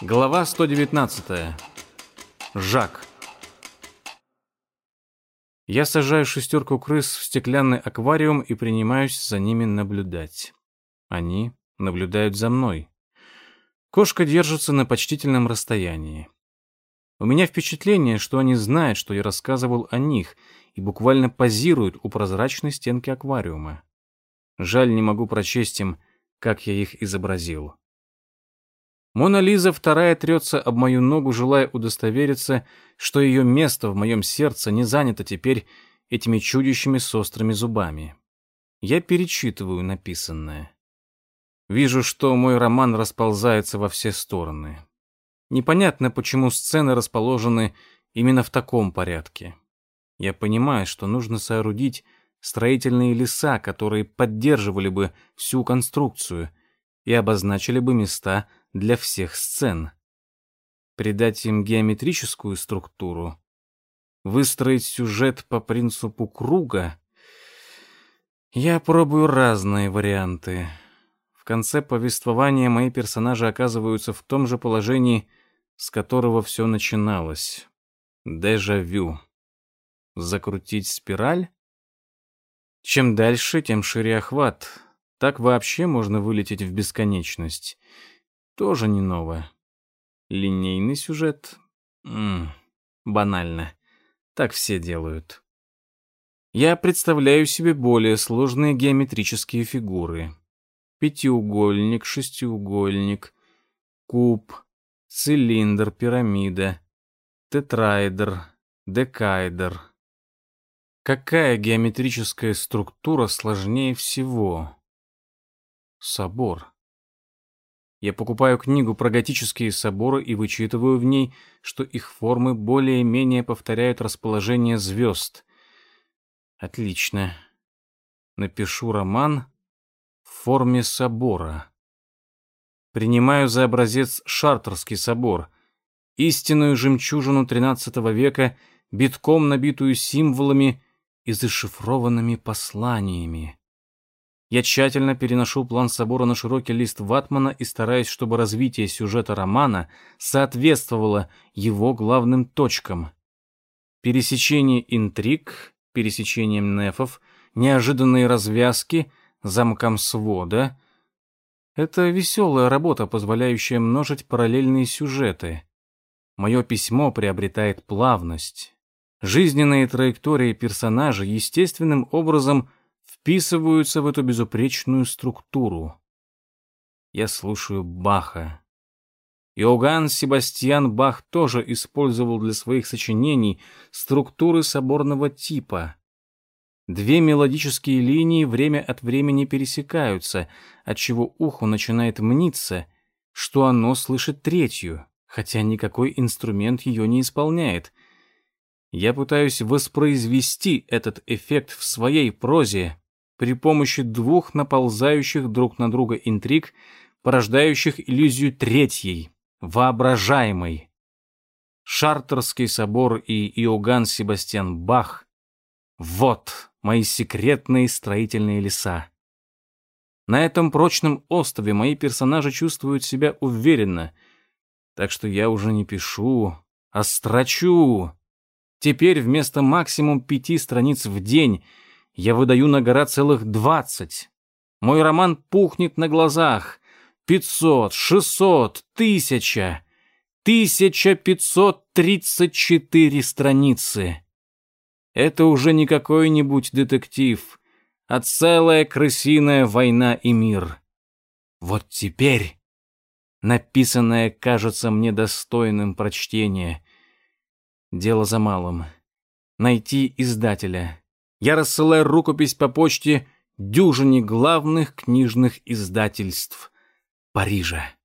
Глава 119. Жак. Я сажаю шестерку крыс в стеклянный аквариум и принимаюсь за ними наблюдать. Они наблюдают за мной. Кошка держится на почтительном расстоянии. У меня впечатление, что они знают, что я рассказывал о них, и буквально позируют у прозрачной стенки аквариума. Жаль, не могу прочесть им, как я их изобразил. Мона Лиза вторая трется об мою ногу, желая удостовериться, что ее место в моем сердце не занято теперь этими чудищами с острыми зубами. Я перечитываю написанное. Вижу, что мой роман расползается во все стороны. Непонятно, почему сцены расположены именно в таком порядке. Я понимаю, что нужно соорудить строительные леса, которые поддерживали бы всю конструкцию и обозначили бы места, для всех сцен. Придать им геометрическую структуру, выстроить сюжет по принципу круга. Я пробую разные варианты. В конце повествования мои персонажи оказываются в том же положении, с которого все начиналось. Дежавю. Закрутить спираль? Чем дальше, тем шире охват. Так вообще можно вылететь в бесконечность. Тоже не новое. Линейный сюжет? М банально. Так все делают. Я представляю себе более сложные геометрические фигуры. Пятиугольник, шестиугольник, куб, цилиндр, пирамида, тетраэдр, декаэдр. Какая геометрическая структура сложнее всего? Собор. Я покупаю книгу про готические соборы и вычитываю в ней, что их формы более-менее повторяют расположение звезд. Отлично. Напишу роман в форме собора. Принимаю за образец Шартерский собор, истинную жемчужину XIII века, битком набитую символами и зашифрованными посланиями. Я тщательно переношу план собора на широкий лист ватмана и стараюсь, чтобы развитие сюжета романа соответствовало его главным точкам. Пересечение интриг, пересечением нефов, неожиданные развязки, замком свода. Это веселая работа, позволяющая множить параллельные сюжеты. Мое письмо приобретает плавность. Жизненные траектории персонажа естественным образом – вписываются в эту безупречную структуру. Я слушаю Баха. Иоганн Себастьян Бах тоже использовал для своих сочинений структуры соборного типа. Две мелодические линии время от времени пересекаются, отчего уху начинает мниться, что оно слышит третью, хотя никакой инструмент ее не исполняет. Я пытаюсь воспроизвести этот эффект в своей прозе, при помощи двух наползающих друг на друга интриг, порождающих иллюзию третьей, воображаемой. Шартерский собор и Иоганн Себастьян Бах — вот мои секретные строительные леса. На этом прочном острове мои персонажи чувствуют себя уверенно, так что я уже не пишу, а строчу. Теперь вместо максимум пяти страниц в день — я выдаю на гора целых двадцать. Мой роман пухнет на глазах. Пятьсот, шестьсот, тысяча. Тысяча пятьсот тридцать четыре страницы. Это уже не какой-нибудь детектив, а целая крысиная война и мир. Вот теперь написанное кажется мне достойным прочтения. Дело за малым. Найти издателя, я рассылаю рукопись по почте дюжине главных книжных издательств Парижа.